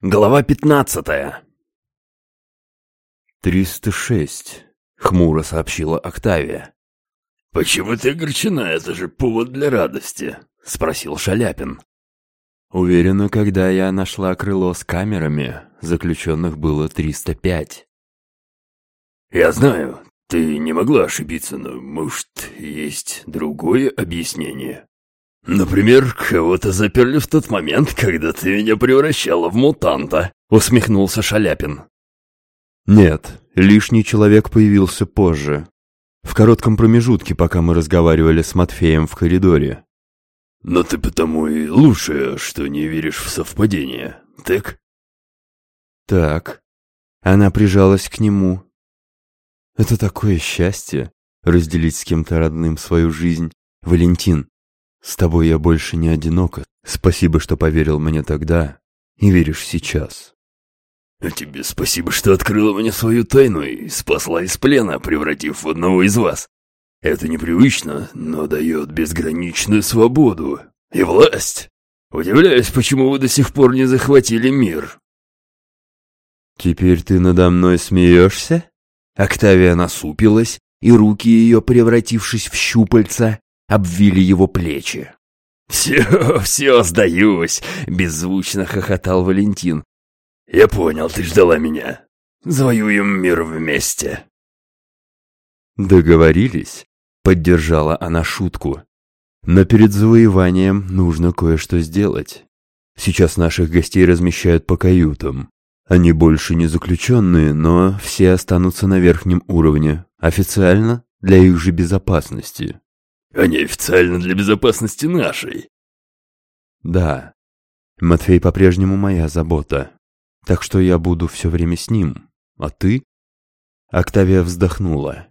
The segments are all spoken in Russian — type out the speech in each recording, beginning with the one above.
Глава пятнадцатая. «Триста шесть», — хмуро сообщила Октавия. «Почему ты огорчена? Это же повод для радости», — спросил Шаляпин. Уверена, когда я нашла крыло с камерами, заключенных было триста пять. «Я знаю, ты не могла ошибиться, но, может, есть другое объяснение?» «Например, кого-то заперли в тот момент, когда ты меня превращала в мутанта», — усмехнулся Шаляпин. «Нет, лишний человек появился позже. В коротком промежутке, пока мы разговаривали с Матфеем в коридоре». «Но ты потому и лучше, что не веришь в совпадение, так?» «Так». Она прижалась к нему. «Это такое счастье — разделить с кем-то родным свою жизнь. Валентин, с тобой я больше не одинока. Спасибо, что поверил мне тогда и веришь сейчас. А тебе спасибо, что открыла мне свою тайну и спасла из плена, превратив в одного из вас. Это непривычно, но дает безграничную свободу и власть. Удивляюсь, почему вы до сих пор не захватили мир. Теперь ты надо мной смеешься? Октавия насупилась, и руки ее, превратившись в щупальца, обвили его плечи. «Все, все, сдаюсь!» — беззвучно хохотал Валентин. «Я понял, ты ждала меня. Завоюем мир вместе». «Договорились?» — поддержала она шутку. «Но перед завоеванием нужно кое-что сделать. Сейчас наших гостей размещают по каютам. Они больше не заключенные, но все останутся на верхнем уровне, официально для их же безопасности а неофициально для безопасности нашей. Да, Матфей по-прежнему моя забота, так что я буду все время с ним, а ты? Октавия вздохнула.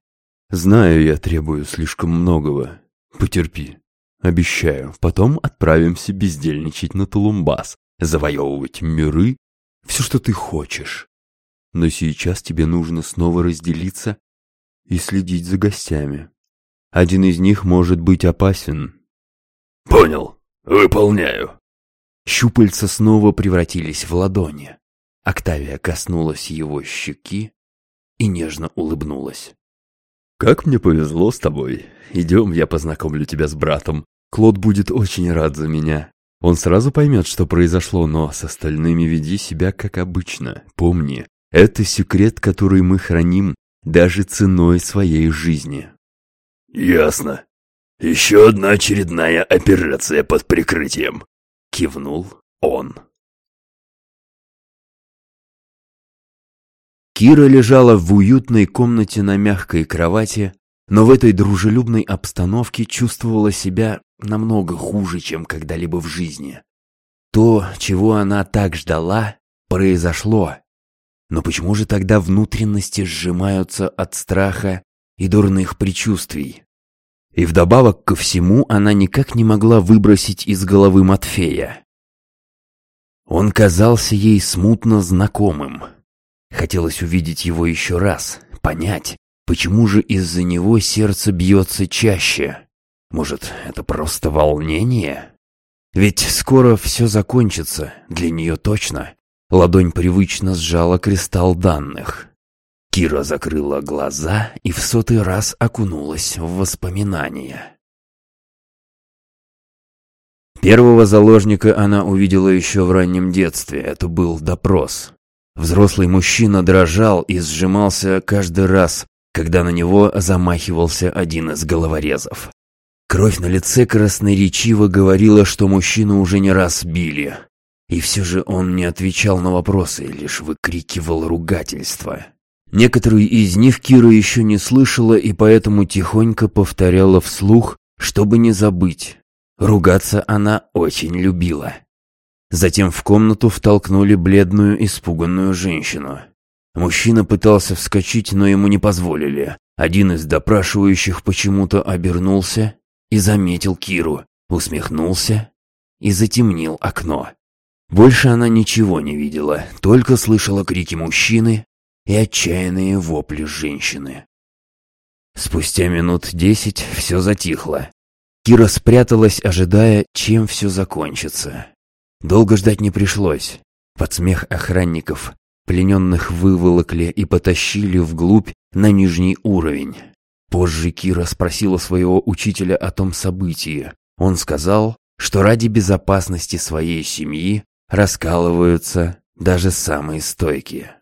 Знаю, я требую слишком многого. Потерпи. Обещаю, потом отправимся бездельничать на Тулумбас, завоевывать миры, все, что ты хочешь. Но сейчас тебе нужно снова разделиться и следить за гостями. Один из них может быть опасен. Понял. Выполняю. Щупальца снова превратились в ладони. Октавия коснулась его щеки и нежно улыбнулась. «Как мне повезло с тобой. Идем, я познакомлю тебя с братом. Клод будет очень рад за меня. Он сразу поймет, что произошло, но с остальными веди себя как обычно. Помни, это секрет, который мы храним даже ценой своей жизни». «Ясно. Еще одна очередная операция под прикрытием», — кивнул он. Кира лежала в уютной комнате на мягкой кровати, но в этой дружелюбной обстановке чувствовала себя намного хуже, чем когда-либо в жизни. То, чего она так ждала, произошло. Но почему же тогда внутренности сжимаются от страха и дурных предчувствий? И вдобавок ко всему она никак не могла выбросить из головы Матфея. Он казался ей смутно знакомым. Хотелось увидеть его еще раз, понять, почему же из-за него сердце бьется чаще. Может, это просто волнение? Ведь скоро все закончится, для нее точно. Ладонь привычно сжала кристалл данных. Кира закрыла глаза и в сотый раз окунулась в воспоминания. Первого заложника она увидела еще в раннем детстве. Это был допрос. Взрослый мужчина дрожал и сжимался каждый раз, когда на него замахивался один из головорезов. Кровь на лице красноречиво говорила, что мужчину уже не раз били. И все же он не отвечал на вопросы, лишь выкрикивал ругательства. Некоторые из них Кира еще не слышала и поэтому тихонько повторяла вслух, чтобы не забыть. Ругаться она очень любила. Затем в комнату втолкнули бледную, испуганную женщину. Мужчина пытался вскочить, но ему не позволили. Один из допрашивающих почему-то обернулся и заметил Киру, усмехнулся и затемнил окно. Больше она ничего не видела, только слышала крики мужчины и отчаянные вопли женщины. Спустя минут десять все затихло. Кира спряталась, ожидая, чем все закончится. Долго ждать не пришлось. Под смех охранников плененных выволокли и потащили вглубь на нижний уровень. Позже Кира спросила своего учителя о том событии. Он сказал, что ради безопасности своей семьи раскалываются даже самые стойкие.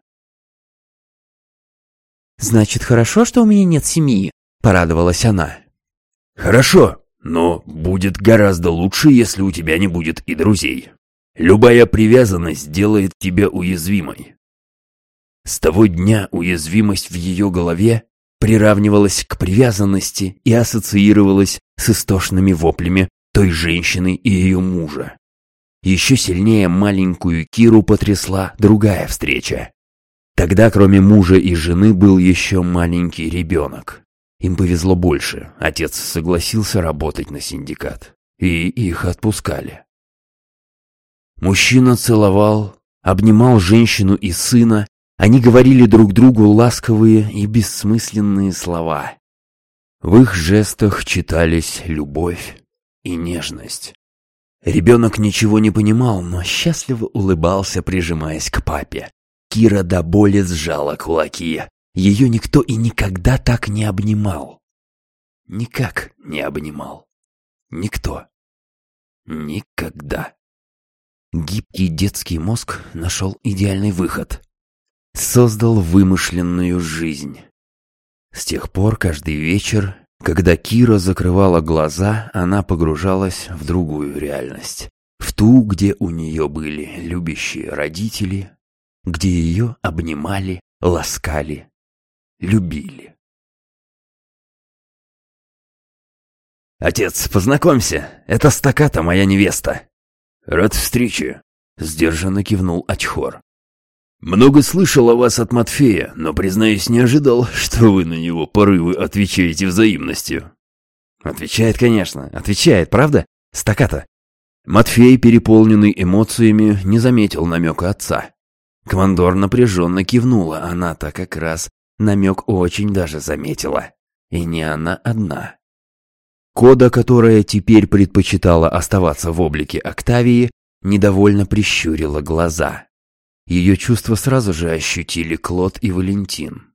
«Значит, хорошо, что у меня нет семьи», — порадовалась она. «Хорошо, но будет гораздо лучше, если у тебя не будет и друзей. Любая привязанность делает тебя уязвимой». С того дня уязвимость в ее голове приравнивалась к привязанности и ассоциировалась с истошными воплями той женщины и ее мужа. Еще сильнее маленькую Киру потрясла другая встреча. Тогда, кроме мужа и жены, был еще маленький ребенок. Им повезло больше. Отец согласился работать на синдикат. И их отпускали. Мужчина целовал, обнимал женщину и сына. Они говорили друг другу ласковые и бессмысленные слова. В их жестах читались любовь и нежность. Ребенок ничего не понимал, но счастливо улыбался, прижимаясь к папе. Кира до боли сжала кулаки. Ее никто и никогда так не обнимал. Никак не обнимал. Никто. Никогда. Гибкий детский мозг нашел идеальный выход. Создал вымышленную жизнь. С тех пор каждый вечер, когда Кира закрывала глаза, она погружалась в другую реальность. В ту, где у нее были любящие родители, где ее обнимали, ласкали, любили. «Отец, познакомься, это Стаката, моя невеста». «Рад встрече», — сдержанно кивнул Ачхор. «Много слышал о вас от Матфея, но, признаюсь, не ожидал, что вы на него порывы отвечаете взаимностью». «Отвечает, конечно, отвечает, правда? Стаката». Матфей, переполненный эмоциями, не заметил намека отца. Командор напряженно кивнула, она-то как раз намек очень даже заметила. И не она одна. Кода, которая теперь предпочитала оставаться в облике Октавии, недовольно прищурила глаза. Ее чувства сразу же ощутили Клод и Валентин.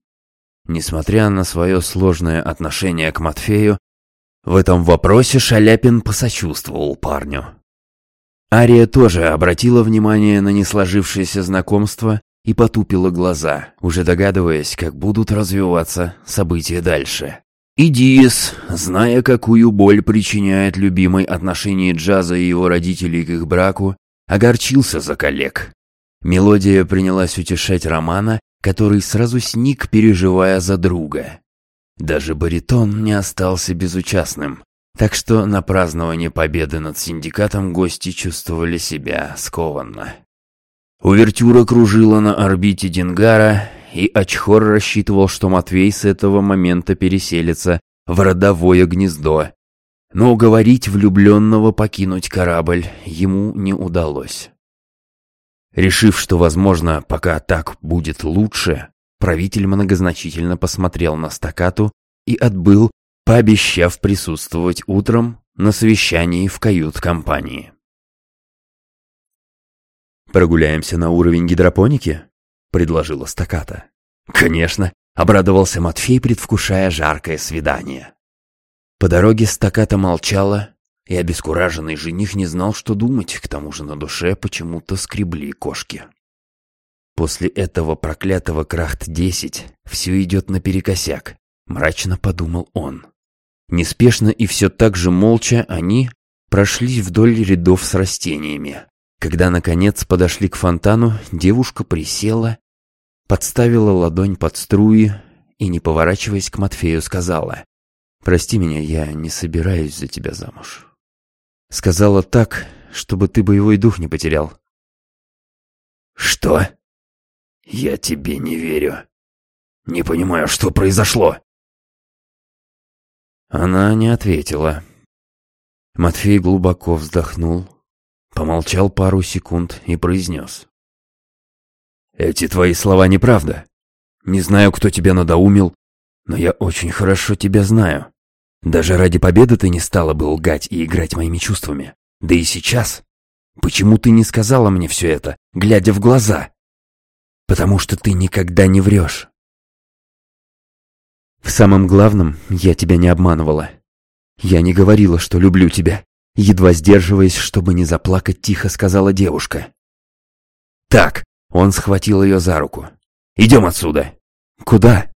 Несмотря на свое сложное отношение к Матфею, в этом вопросе Шаляпин посочувствовал парню. Ария тоже обратила внимание на несложившееся знакомство и потупила глаза, уже догадываясь, как будут развиваться события дальше. И зная, какую боль причиняет любимой отношение джаза и его родителей к их браку, огорчился за коллег. Мелодия принялась утешать Романа, который сразу сник, переживая за друга. Даже баритон не остался безучастным. Так что на празднование победы над синдикатом гости чувствовали себя скованно. Увертюра кружила на орбите Дингара, и Ачхор рассчитывал, что Матвей с этого момента переселится в родовое гнездо. Но уговорить влюбленного покинуть корабль ему не удалось. Решив, что, возможно, пока так будет лучше, правитель многозначительно посмотрел на стакату и отбыл пообещав присутствовать утром на совещании в кают-компании. «Прогуляемся на уровень гидропоники?» — предложила стаката. «Конечно!» — обрадовался Матфей, предвкушая жаркое свидание. По дороге стаката молчала, и обескураженный жених не знал, что думать, к тому же на душе почему-то скребли кошки. После этого проклятого Крахт-10 все идет наперекосяк, мрачно подумал он. Неспешно и все так же молча они прошли вдоль рядов с растениями. Когда, наконец, подошли к фонтану, девушка присела, подставила ладонь под струи и, не поворачиваясь к Матфею, сказала, «Прости меня, я не собираюсь за тебя замуж». Сказала так, чтобы ты боевой дух не потерял. «Что? Я тебе не верю. Не понимаю, что произошло». Она не ответила. Матфей глубоко вздохнул, помолчал пару секунд и произнес. «Эти твои слова неправда. Не знаю, кто тебя надоумил, но я очень хорошо тебя знаю. Даже ради победы ты не стала бы лгать и играть моими чувствами. Да и сейчас. Почему ты не сказала мне все это, глядя в глаза? Потому что ты никогда не врешь. В самом главном, я тебя не обманывала. Я не говорила, что люблю тебя. Едва сдерживаясь, чтобы не заплакать, тихо сказала девушка. «Так», — он схватил ее за руку. «Идем отсюда». «Куда?»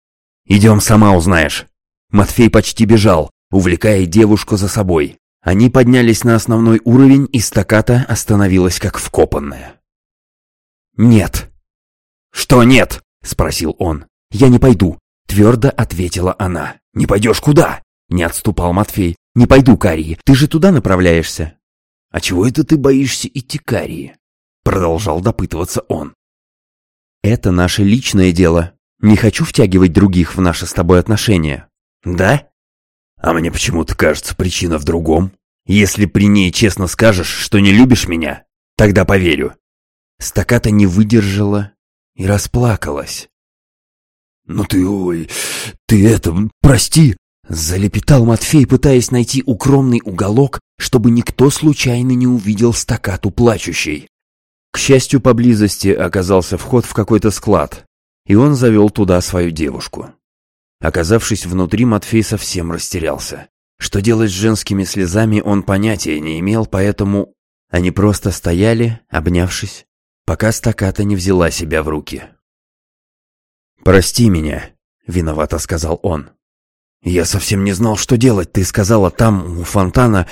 «Идем, сама узнаешь». Матфей почти бежал, увлекая девушку за собой. Они поднялись на основной уровень, и стаката остановилась как вкопанная. «Нет». «Что нет?» — спросил он. «Я не пойду», — твердо ответила она. «Не пойдешь куда?» — не отступал Матфей. «Не пойду, Карии, ты же туда направляешься». «А чего это ты боишься идти, Карии?» Продолжал допытываться он. «Это наше личное дело. Не хочу втягивать других в наши с тобой отношения». «Да?» А мне почему-то кажется, причина в другом. Если при ней честно скажешь, что не любишь меня, тогда поверю. Стаката не выдержала и расплакалась. «Ну ты, ой, ты это, прости!» Залепетал Матфей, пытаясь найти укромный уголок, чтобы никто случайно не увидел стакату плачущей. К счастью, поблизости оказался вход в какой-то склад, и он завел туда свою девушку. Оказавшись внутри, Матфей совсем растерялся. Что делать с женскими слезами, он понятия не имел, поэтому они просто стояли, обнявшись, пока стаката не взяла себя в руки. «Прости меня», — виновато сказал он. «Я совсем не знал, что делать. Ты сказала там, у фонтана,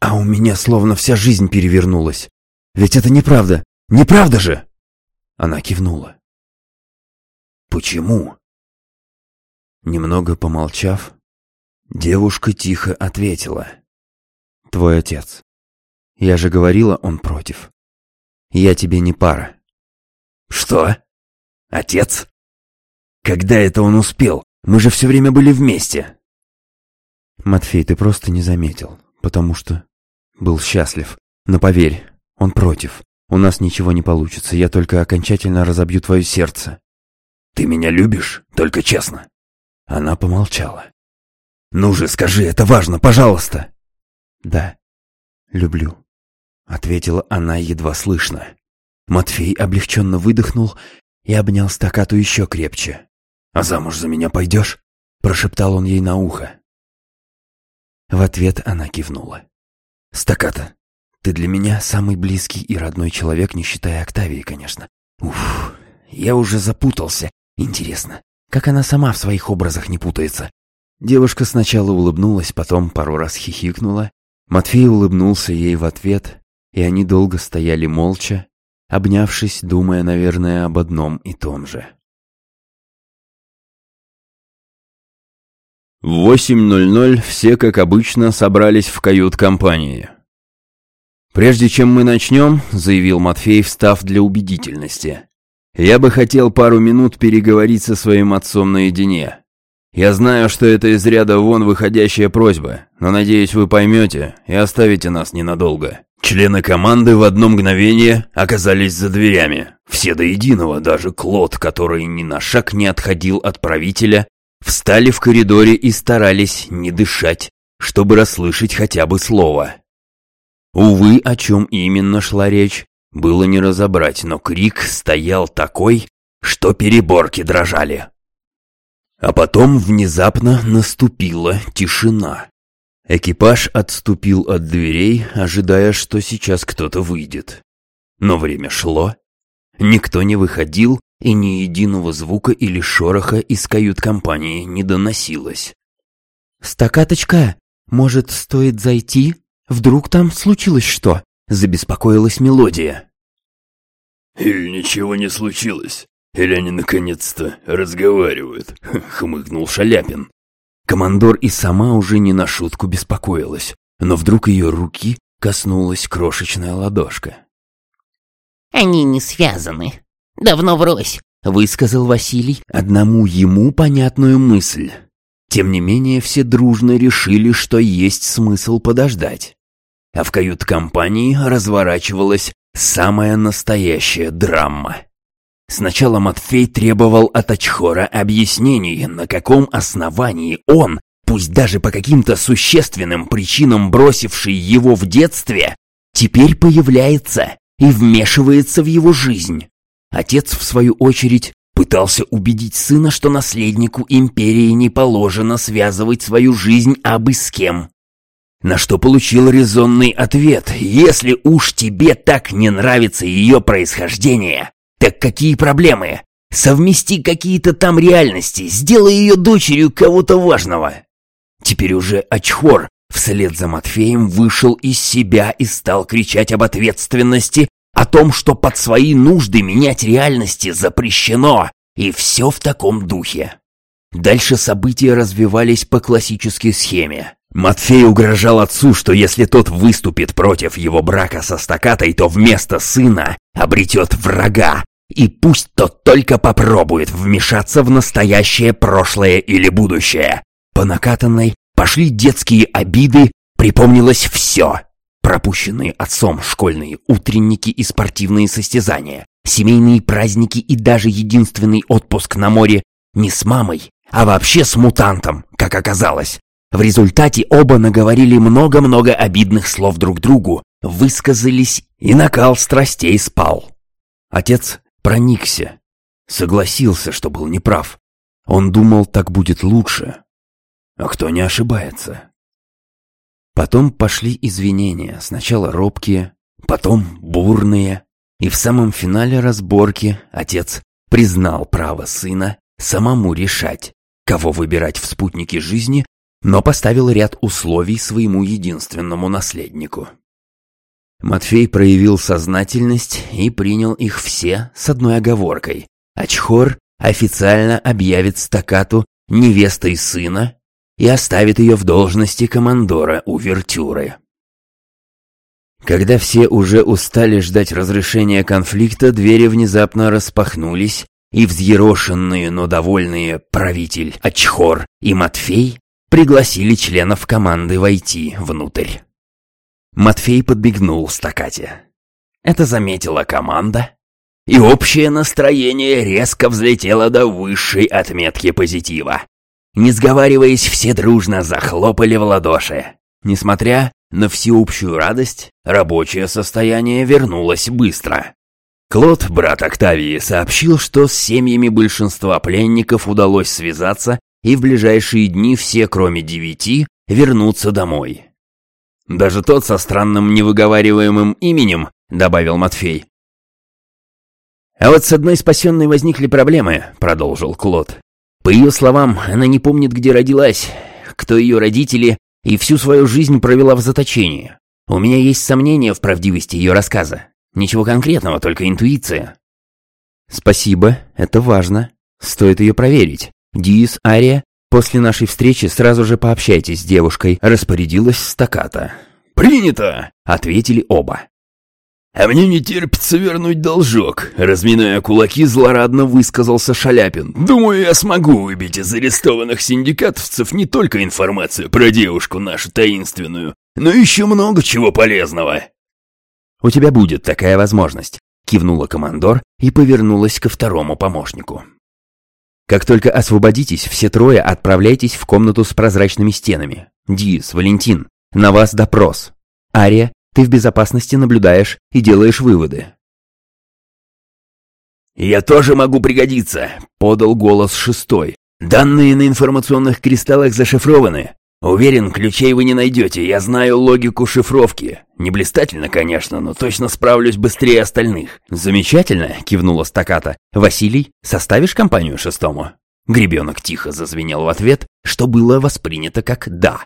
а у меня словно вся жизнь перевернулась. Ведь это неправда. Неправда же!» Она кивнула. «Почему?» Немного помолчав, девушка тихо ответила. «Твой отец. Я же говорила, он против. Я тебе не пара». «Что? Отец? Когда это он успел? Мы же все время были вместе». «Матфей, ты просто не заметил, потому что был счастлив. Но поверь, он против. У нас ничего не получится, я только окончательно разобью твое сердце». «Ты меня любишь? Только честно?» Она помолчала. «Ну же, скажи, это важно, пожалуйста!» «Да, люблю», — ответила она едва слышно. Матфей облегченно выдохнул и обнял стакату еще крепче. «А замуж за меня пойдешь?» — прошептал он ей на ухо. В ответ она кивнула. «Стаката, ты для меня самый близкий и родной человек, не считая Октавии, конечно. Уф, я уже запутался. Интересно, как она сама в своих образах не путается. Девушка сначала улыбнулась, потом пару раз хихикнула. Матфей улыбнулся ей в ответ, и они долго стояли молча, обнявшись, думая, наверное, об одном и том же. В 8.00 все, как обычно, собрались в кают-компании. «Прежде чем мы начнем», — заявил Матфей, встав для убедительности, я бы хотел пару минут переговорить со своим отцом наедине. Я знаю, что это из ряда вон выходящая просьба, но надеюсь, вы поймете и оставите нас ненадолго. Члены команды в одно мгновение оказались за дверями. Все до единого, даже Клод, который ни на шаг не отходил от правителя, встали в коридоре и старались не дышать, чтобы расслышать хотя бы слово. Увы, о чем именно шла речь, было не разобрать, но крик стоял такой, что переборки дрожали. А потом внезапно наступила тишина. Экипаж отступил от дверей, ожидая, что сейчас кто-то выйдет. Но время шло, никто не выходил, и ни единого звука или шороха из кают-компании не доносилось. «Стакаточка, может, стоит зайти? Вдруг там случилось что?» Забеспокоилась мелодия. «Или ничего не случилось, или они наконец-то разговаривают», — хмыкнул Шаляпин. Командор и сама уже не на шутку беспокоилась, но вдруг ее руки коснулась крошечная ладошка. «Они не связаны. Давно врозь», — высказал Василий одному ему понятную мысль. Тем не менее, все дружно решили, что есть смысл подождать. А в кают-компании разворачивалась Самая настоящая драма. Сначала Матфей требовал от Ачхора объяснений, на каком основании он, пусть даже по каким-то существенным причинам бросивший его в детстве, теперь появляется и вмешивается в его жизнь. Отец, в свою очередь, пытался убедить сына, что наследнику империи не положено связывать свою жизнь абы с кем. На что получил резонный ответ. Если уж тебе так не нравится ее происхождение, так какие проблемы? Совмести какие-то там реальности, сделай ее дочерью кого-то важного. Теперь уже Ачхор вслед за Матфеем вышел из себя и стал кричать об ответственности, о том, что под свои нужды менять реальности запрещено, и все в таком духе. Дальше события развивались по классической схеме. Матфей угрожал отцу, что если тот выступит против его брака со стакатой, то вместо сына обретет врага, и пусть тот только попробует вмешаться в настоящее, прошлое или будущее. По накатанной пошли детские обиды, припомнилось все. Пропущенные отцом школьные утренники и спортивные состязания, семейные праздники и даже единственный отпуск на море не с мамой, а вообще с мутантом, как оказалось. В результате оба наговорили много-много обидных слов друг другу, высказались, и накал страстей спал. Отец проникся, согласился, что был неправ. Он думал, так будет лучше. А кто не ошибается? Потом пошли извинения, сначала робкие, потом бурные, и в самом финале разборки отец признал право сына самому решать, кого выбирать в спутнике жизни, но поставил ряд условий своему единственному наследнику. Матфей проявил сознательность и принял их все с одной оговоркой. Ачхор официально объявит стакату невестой сына и оставит ее в должности командора увертюры. Когда все уже устали ждать разрешения конфликта, двери внезапно распахнулись, и взъерошенные, но довольные правитель Ачхор и Матфей пригласили членов команды войти внутрь. Матфей подбегнул стакате. Это заметила команда, и общее настроение резко взлетело до высшей отметки позитива. Не сговариваясь, все дружно захлопали в ладоши. Несмотря на всеобщую радость, рабочее состояние вернулось быстро. Клод, брат Октавии, сообщил, что с семьями большинства пленников удалось связаться, и в ближайшие дни все, кроме девяти, вернутся домой. «Даже тот со странным невыговариваемым именем», — добавил Матфей. «А вот с одной спасенной возникли проблемы», — продолжил Клод. По ее словам, она не помнит, где родилась, кто ее родители, и всю свою жизнь провела в заточении. У меня есть сомнения в правдивости ее рассказа. Ничего конкретного, только интуиция. Спасибо, это важно. Стоит ее проверить. Диис, Ария, после нашей встречи сразу же пообщайтесь с девушкой, распорядилась стаката. «Принято!» — ответили оба. «А мне не терпится вернуть должок», — разминая кулаки, злорадно высказался Шаляпин. «Думаю, я смогу выбить из арестованных синдикатовцев не только информацию про девушку нашу таинственную, но еще много чего полезного». «У тебя будет такая возможность», — кивнула командор и повернулась ко второму помощнику. «Как только освободитесь, все трое отправляйтесь в комнату с прозрачными стенами. Диис, Валентин, на вас допрос. Ария, ты в безопасности наблюдаешь и делаешь выводы. «Я тоже могу пригодиться», — подал голос шестой. «Данные на информационных кристаллах зашифрованы. Уверен, ключей вы не найдете, я знаю логику шифровки. Не блистательно, конечно, но точно справлюсь быстрее остальных». «Замечательно», — кивнула стаката. «Василий, составишь компанию шестому?» Гребенок тихо зазвенел в ответ, что было воспринято как «да».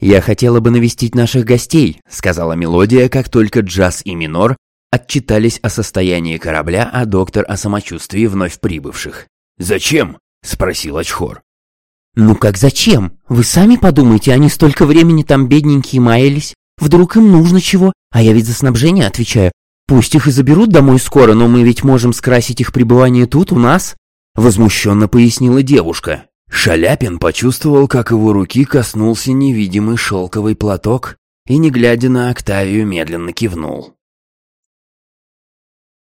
«Я хотела бы навестить наших гостей», — сказала мелодия, как только джаз и минор отчитались о состоянии корабля, а доктор о самочувствии вновь прибывших. «Зачем?» — спросил Ачхор. «Ну как зачем? Вы сами подумайте, они столько времени там бедненькие маялись. Вдруг им нужно чего? А я ведь за снабжение отвечаю. Пусть их и заберут домой скоро, но мы ведь можем скрасить их пребывание тут, у нас», — возмущенно пояснила девушка. Шаляпин почувствовал, как его руки коснулся невидимый шелковый платок и, не глядя на Октавию, медленно кивнул.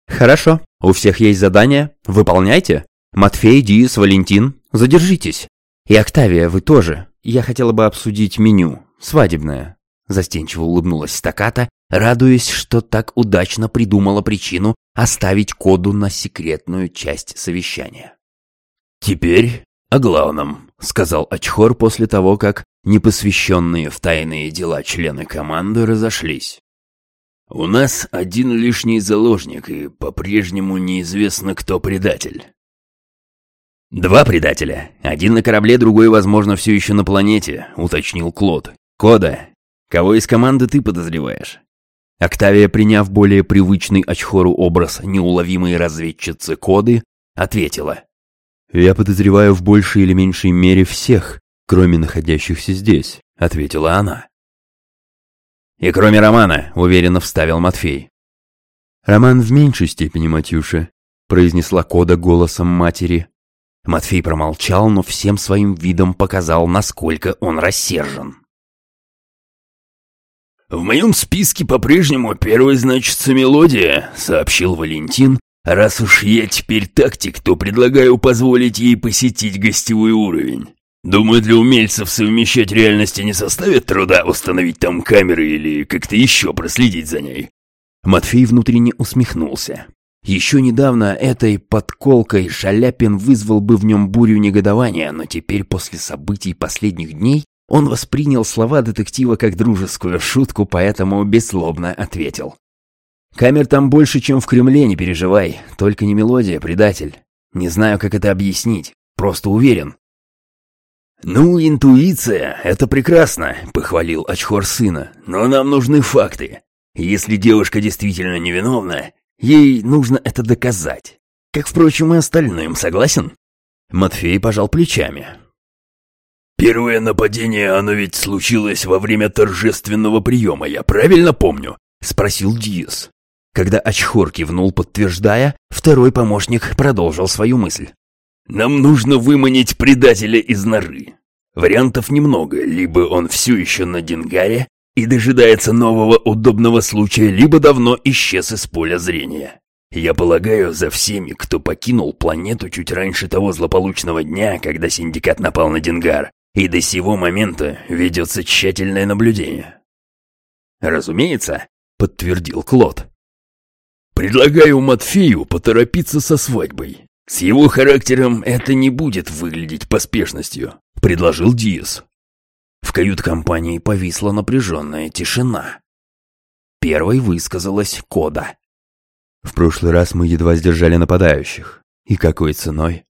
«Хорошо, у всех есть задание, выполняйте. Матфей, Диис, Валентин, задержитесь. И Октавия, вы тоже. Я хотела бы обсудить меню, свадебное. Застенчиво улыбнулась стаката, радуясь, что так удачно придумала причину оставить коду на секретную часть совещания. «Теперь о главном», — сказал Ачхор после того, как непосвященные в тайные дела члены команды разошлись. «У нас один лишний заложник, и по-прежнему неизвестно, кто предатель». «Два предателя. Один на корабле, другой, возможно, все еще на планете», — уточнил Клод. «Кода, кого из команды ты подозреваешь?» Октавия, приняв более привычный Ачхору образ неуловимой разведчицы Коды, ответила. «Я подозреваю в большей или меньшей мере всех, кроме находящихся здесь», — ответила она. «И кроме Романа», — уверенно вставил Матфей. «Роман в меньшей степени, Матюша», — произнесла Кода голосом матери. Матфей промолчал, но всем своим видом показал, насколько он рассержен. «В моем списке по-прежнему первой значится мелодия», — сообщил Валентин. «Раз уж я теперь тактик, то предлагаю позволить ей посетить гостевой уровень. Думаю, для умельцев совмещать реальности не составит труда установить там камеры или как-то еще проследить за ней». Матфей внутренне усмехнулся. Еще недавно этой подколкой Шаляпин вызвал бы в нем бурю негодования, но теперь после событий последних дней он воспринял слова детектива как дружескую шутку, поэтому бесслобно ответил. «Камер там больше, чем в Кремле, не переживай. Только не мелодия, предатель. Не знаю, как это объяснить. Просто уверен». «Ну, интуиция — это прекрасно», — похвалил Ачхор сына. «Но нам нужны факты. Если девушка действительно невиновна, Ей нужно это доказать. Как, впрочем, и остальным, согласен?» Матфей пожал плечами. «Первое нападение, оно ведь случилось во время торжественного приема, я правильно помню?» — спросил Диас. Когда Ачхор кивнул, подтверждая, второй помощник продолжил свою мысль. «Нам нужно выманить предателя из норы. Вариантов немного, либо он все еще на Дингаре, и дожидается нового удобного случая, либо давно исчез из поля зрения. Я полагаю, за всеми, кто покинул планету чуть раньше того злополучного дня, когда синдикат напал на Дингар, и до сего момента ведется тщательное наблюдение. «Разумеется», — подтвердил Клод. «Предлагаю Матфею поторопиться со свадьбой. С его характером это не будет выглядеть поспешностью», — предложил Диас. В кают-компании повисла напряженная тишина. Первой высказалась Кода. В прошлый раз мы едва сдержали нападающих. И какой ценой?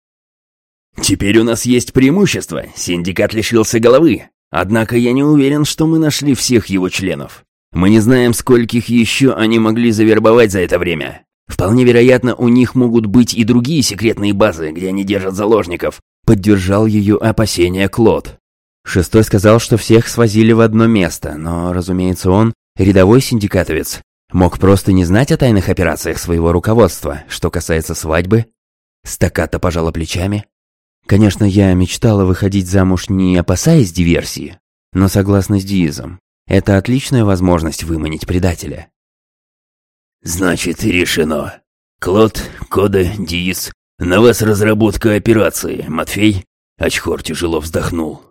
Теперь у нас есть преимущество. Синдикат лишился головы. Однако я не уверен, что мы нашли всех его членов. Мы не знаем, скольких еще они могли завербовать за это время. Вполне вероятно, у них могут быть и другие секретные базы, где они держат заложников. Поддержал ее опасения Клод. Шестой сказал, что всех свозили в одно место, но, разумеется, он, рядовой синдикатовец, мог просто не знать о тайных операциях своего руководства. Что касается свадьбы, стаката пожала плечами. Конечно, я мечтала выходить замуж не опасаясь диверсии, но согласно с Диизом, это отличная возможность выманить предателя. «Значит, решено. Клод, Кода, Дииз, на вас разработка операции, Матфей?» Очхор тяжело вздохнул.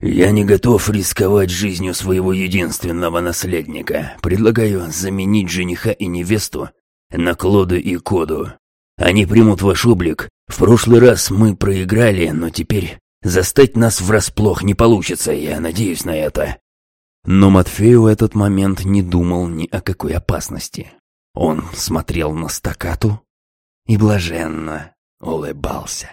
«Я не готов рисковать жизнью своего единственного наследника. Предлагаю заменить жениха и невесту на Клоду и Коду. Они примут ваш облик. В прошлый раз мы проиграли, но теперь застать нас врасплох не получится, я надеюсь на это». Но Матфей в этот момент не думал ни о какой опасности. Он смотрел на стакату и блаженно улыбался.